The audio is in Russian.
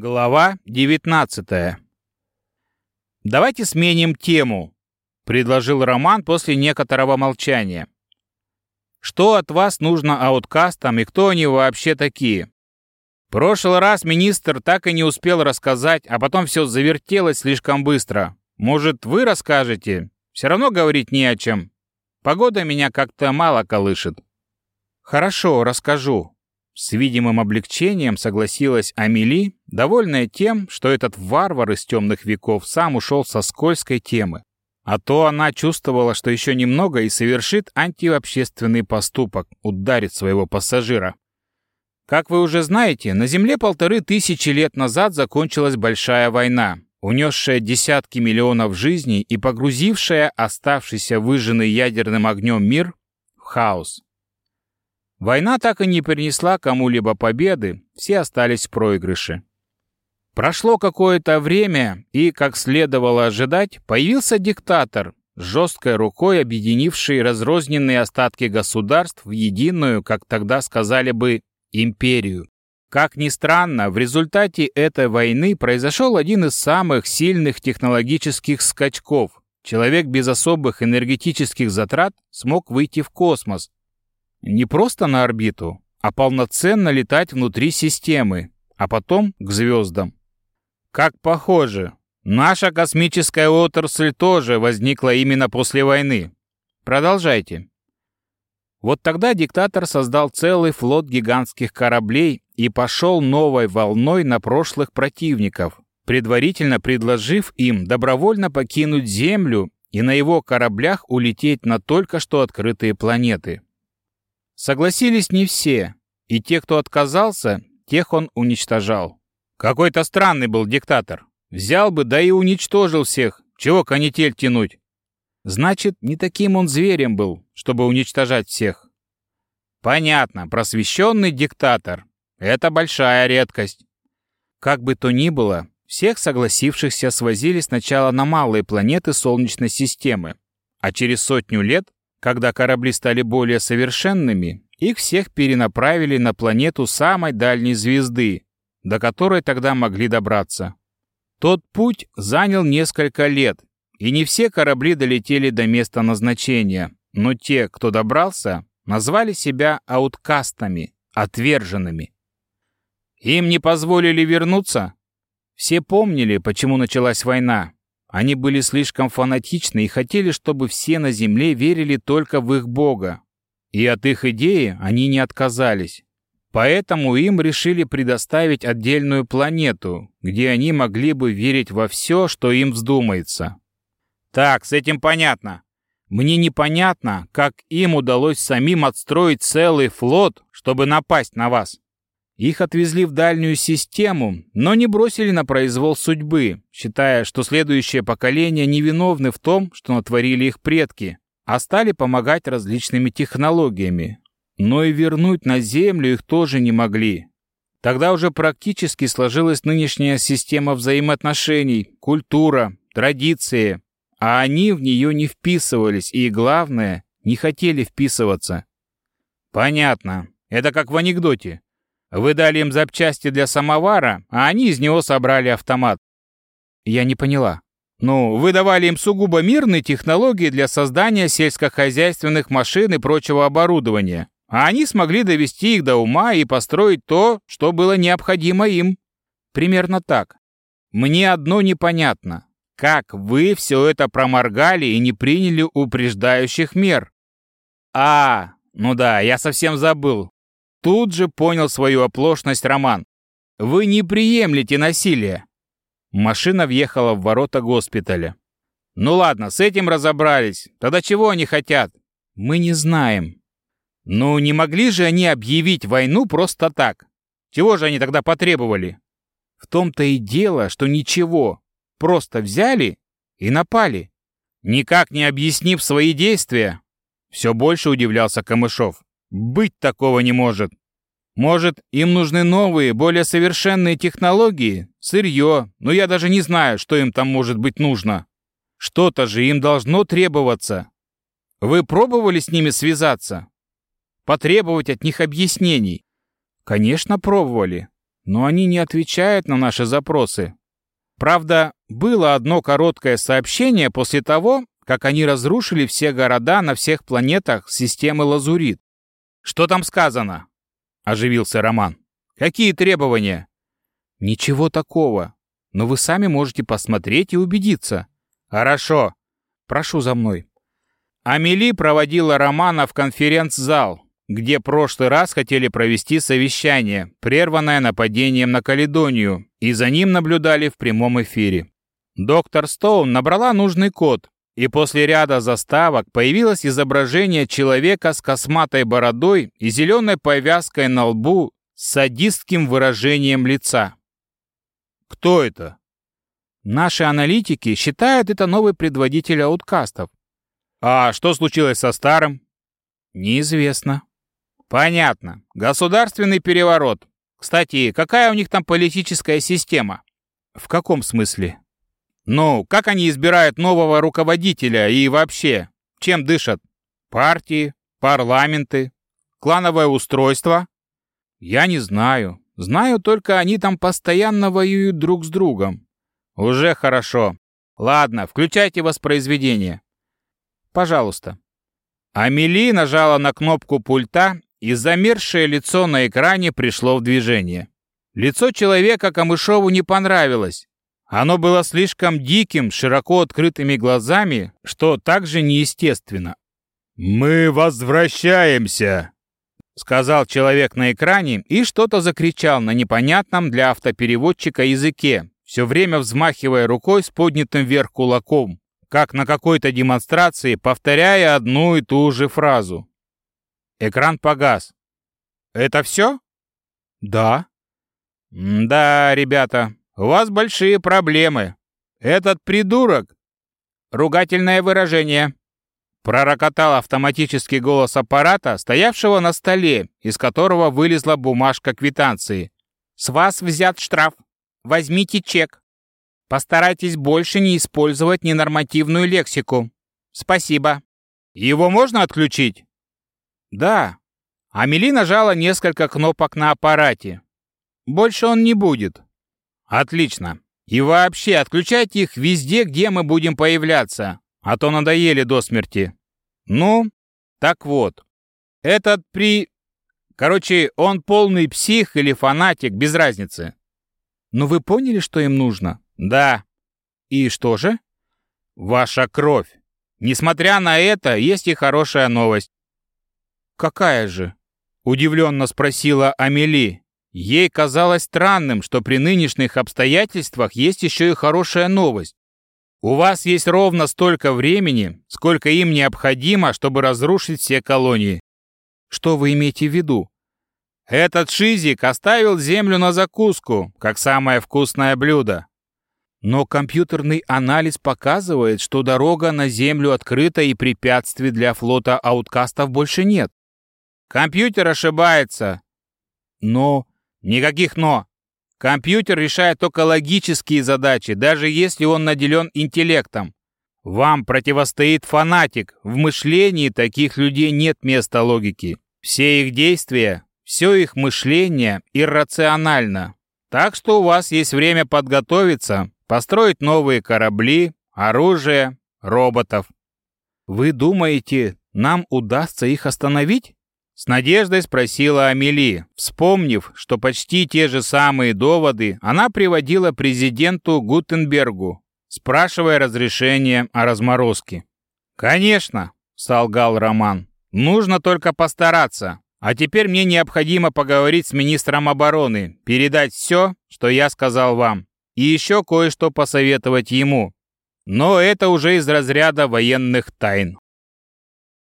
Глава 19 «Давайте сменим тему», — предложил Роман после некоторого молчания. «Что от вас нужно ауткастам и кто они вообще такие?» прошлый раз министр так и не успел рассказать, а потом все завертелось слишком быстро. Может, вы расскажете? Все равно говорить не о чем. Погода меня как-то мало колышет. Хорошо, расскажу. С видимым облегчением согласилась Амели, довольная тем, что этот варвар из темных веков сам ушел со скользкой темы. А то она чувствовала, что еще немного и совершит антиобщественный поступок, ударит своего пассажира. Как вы уже знаете, на Земле полторы тысячи лет назад закончилась Большая война, унесшая десятки миллионов жизней и погрузившая оставшийся выжженный ядерным огнем мир в хаос. Война так и не принесла кому-либо победы, все остались в проигрыше. Прошло какое-то время, и, как следовало ожидать, появился диктатор, жесткой рукой объединивший разрозненные остатки государств в единую, как тогда сказали бы, империю. Как ни странно, в результате этой войны произошел один из самых сильных технологических скачков. Человек без особых энергетических затрат смог выйти в космос, не просто на орбиту, а полноценно летать внутри системы, а потом к звездам. Как похоже, наша космическая отрасль тоже возникла именно после войны. Продолжайте. Вот тогда диктатор создал целый флот гигантских кораблей и пошел новой волной на прошлых противников, предварительно предложив им добровольно покинуть Землю и на его кораблях улететь на только что открытые планеты. Согласились не все, и те, кто отказался, тех он уничтожал. Какой-то странный был диктатор. Взял бы, да и уничтожил всех. Чего канитель тянуть? Значит, не таким он зверем был, чтобы уничтожать всех. Понятно, просвещенный диктатор. Это большая редкость. Как бы то ни было, всех согласившихся свозили сначала на малые планеты Солнечной системы, а через сотню лет когда корабли стали более совершенными, их всех перенаправили на планету самой дальней звезды, до которой тогда могли добраться. Тот путь занял несколько лет, и не все корабли долетели до места назначения, но те, кто добрался, назвали себя ауткастами, отверженными. Им не позволили вернуться? Все помнили, почему началась война, они были слишком фанатичны и хотели, чтобы все на земле верили только в их Бога. И от их идеи они не отказались. Поэтому им решили предоставить отдельную планету, где они могли бы верить во все, что им вздумается. Так, с этим понятно. Мне непонятно, как им удалось самим отстроить целый флот, чтобы напасть на вас. Их отвезли в дальнюю систему, но не бросили на произвол судьбы, считая, что следующее поколение невиновны в том, что натворили их предки, а стали помогать различными технологиями. Но и вернуть на Землю их тоже не могли. Тогда уже практически сложилась нынешняя система взаимоотношений, культура, традиции, а они в нее не вписывались и, главное, не хотели вписываться. Понятно. Это как в анекдоте. Вы дали им запчасти для самовара, а они из него собрали автомат. Я не поняла. Ну, вы давали им сугубо мирные технологии для создания сельскохозяйственных машин и прочего оборудования, а они смогли довести их до ума и построить то, что было необходимо им. Примерно так. Мне одно непонятно. Как вы все это проморгали и не приняли упреждающих мер? А, ну да, я совсем забыл. Тут же понял свою оплошность Роман. «Вы не приемлете насилие!» Машина въехала в ворота госпиталя. «Ну ладно, с этим разобрались. Тогда чего они хотят?» «Мы не знаем». «Ну, не могли же они объявить войну просто так? Чего же они тогда потребовали?» «В том-то и дело, что ничего. Просто взяли и напали. Никак не объяснив свои действия». Все больше удивлялся Камышов. Быть такого не может. Может, им нужны новые, более совершенные технологии, сырье, но я даже не знаю, что им там может быть нужно. Что-то же им должно требоваться. Вы пробовали с ними связаться? Потребовать от них объяснений? Конечно, пробовали. но они не отвечают на наши запросы. Правда, было одно короткое сообщение после того, как они разрушили все города на всех планетах системы Лазурит. Что там сказано? Оживился Роман. Какие требования? Ничего такого. Но вы сами можете посмотреть и убедиться. Хорошо. Прошу за мной. Амели проводила Романа в конференц-зал, где прошлый раз хотели провести совещание, прерванное нападением на Каледонию, и за ним наблюдали в прямом эфире. Доктор Стоун набрала нужный код, и после ряда заставок появилось изображение человека с косматой бородой и зеленой повязкой на лбу с садистским выражением лица. Кто это? Наши аналитики считают это новый предводитель ауткастов. А что случилось со старым? Неизвестно. Понятно. Государственный переворот. Кстати, какая у них там политическая система? В каком смысле? Ну, как они избирают нового руководителя и вообще, чем дышат? Партии, парламенты, клановое устройство? Я не знаю. Знаю только, они там постоянно воюют друг с другом. Уже хорошо. Ладно, включайте воспроизведение. Пожалуйста». Амели нажала на кнопку пульта, и замерзшее лицо на экране пришло в движение. Лицо человека Камышову не понравилось. Оно было слишком диким, широко открытыми глазами, что также неестественно. «Мы возвращаемся!» сказал человек на экране и что-то закричал на непонятном для автопереводчика языке, все время взмахивая рукой с поднятым вверх кулаком как на какой-то демонстрации, повторяя одну и ту же фразу. Экран погас. «Это все?» «Да». «Да, ребята, у вас большие проблемы. Этот придурок...» Ругательное выражение. Пророкотал автоматический голос аппарата, стоявшего на столе, из которого вылезла бумажка квитанции. «С вас взят штраф. Возьмите чек. Постарайтесь больше не использовать ненормативную лексику. Спасибо. Его можно отключить? Да. Амели нажала несколько кнопок на аппарате. Больше он не будет. Отлично. И вообще, отключайте их везде, где мы будем появляться, а то надоели до смерти. Ну, так вот. Этот при... Короче, он полный псих или фанатик, без разницы. Но вы поняли, что им нужно? Да. И что же? Ваша кровь. Несмотря на это, есть и хорошая новость. Какая же? Удивленно спросила Амели. Ей казалось странным, что при нынешних обстоятельствах есть еще и хорошая новость. У вас есть ровно столько времени, сколько им необходимо, чтобы разрушить все колонии. Что вы имеете в виду? Этот шизик оставил землю на закуску, как самое вкусное блюдо. Но компьютерный анализ показывает, что дорога на Землю открыта и препятствий для флота ауткастов больше нет. Компьютер ошибается. Но... Никаких «но». Компьютер решает только логические задачи, даже если он наделен интеллектом. Вам противостоит фанатик. В мышлении таких людей нет места логики. Все их действия, все их мышление иррационально. Так что у вас есть время подготовиться, построить новые корабли, оружие, роботов. Вы думаете, нам удастся их остановить? С надеждой спросила Амели, вспомнив, что почти те же самые доводы она приводила президенту Гутенбергу, спрашивая разрешение о разморозке. «Конечно», — солгал Роман, — «нужно только постараться. А теперь мне необходимо поговорить с министром обороны, передать все, что я сказал вам и еще кое-что посоветовать ему. Но это уже из разряда военных тайн.